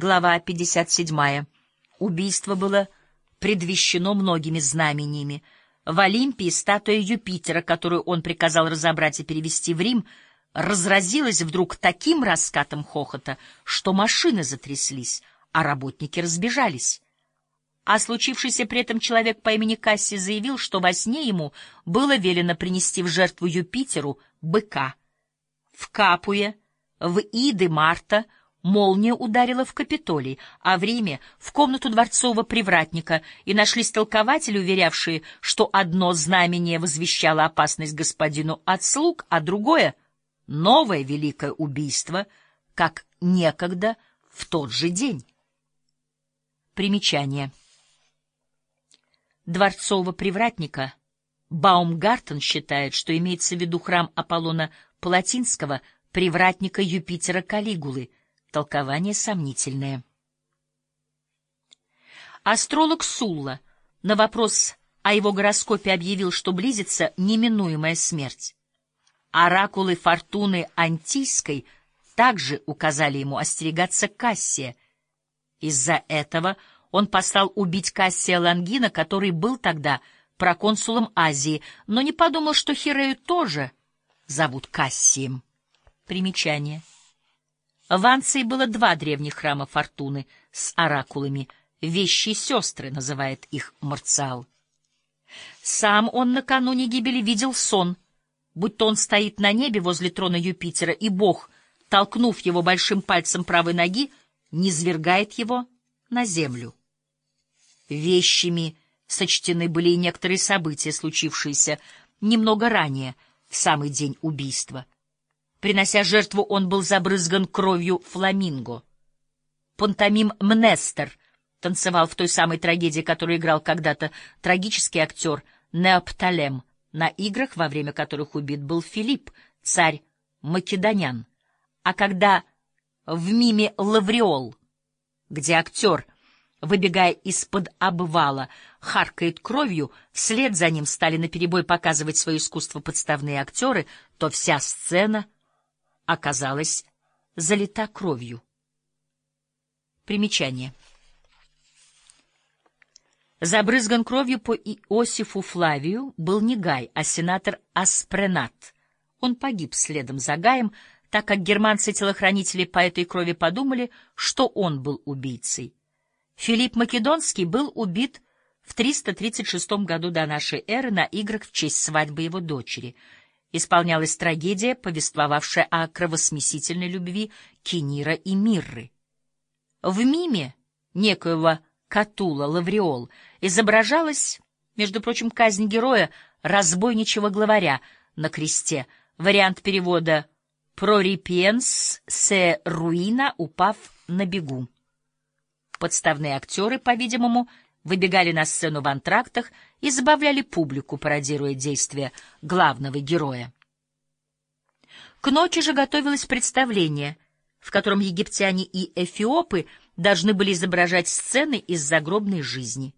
Глава 57. Убийство было предвещено многими знамениями. В Олимпии статуя Юпитера, которую он приказал разобрать и перевести в Рим, разразилась вдруг таким раскатом хохота, что машины затряслись, а работники разбежались. А случившийся при этом человек по имени Касси заявил, что во сне ему было велено принести в жертву Юпитеру быка. В Капуе, в Иды Марта — Молния ударила в Капитолий, а в Риме — в комнату дворцового привратника, и нашлись толкователи, уверявшие, что одно знамение возвещало опасность господину от слуг, а другое — новое великое убийство, как некогда в тот же день. Примечание. Дворцового привратника Баумгартен считает, что имеется в виду храм Аполлона Палатинского, привратника Юпитера Калигулы — Толкование сомнительное. Астролог Сулла на вопрос о его гороскопе объявил, что близится неминуемая смерть. Оракулы фортуны Антийской также указали ему остерегаться Кассия. Из-за этого он послал убить Кассия Лангина, который был тогда проконсулом Азии, но не подумал, что Хирею тоже зовут Кассием. Примечание. В Анции было два древних храма Фортуны с оракулами. Вещи сестры называет их Марциал. Сам он накануне гибели видел сон, будто он стоит на небе возле трона Юпитера, и Бог, толкнув его большим пальцем правой ноги, низвергает его на землю. Вещами сочтены были и некоторые события, случившиеся немного ранее, в самый день убийства — Принося жертву, он был забрызган кровью фламинго. Пантомим Мнестер танцевал в той самой трагедии, которую играл когда-то трагический актер Неопталем, на играх, во время которых убит был Филипп, царь Македонян. А когда в миме «Лавриол», где актер, выбегая из-под обвала, харкает кровью, вслед за ним стали наперебой показывать свое искусство подставные актеры, то вся сцена — оказалась залита кровью. Примечание. Забрызган кровью по Иосифу Флавию был не Гай, а сенатор Аспренат. Он погиб следом за Гаем, так как германцы-телохранители по этой крови подумали, что он был убийцей. Филипп Македонский был убит в 336 году до нашей эры на играх в честь свадьбы его дочери — исполнялась трагедия, повествовавшая о кровосмесительной любви Кинира и Мирры. В миме некоего Катула Лавриол изображалась, между прочим, казнь героя разбойничего главаря на кресте, вариант перевода «Прорипиенс се руина, упав на бегу». Подставные актеры, по-видимому, выбегали на сцену в антрактах и забавляли публику, пародируя действия главного героя. К ночи же готовилось представление, в котором египтяне и эфиопы должны были изображать сцены из загробной жизни.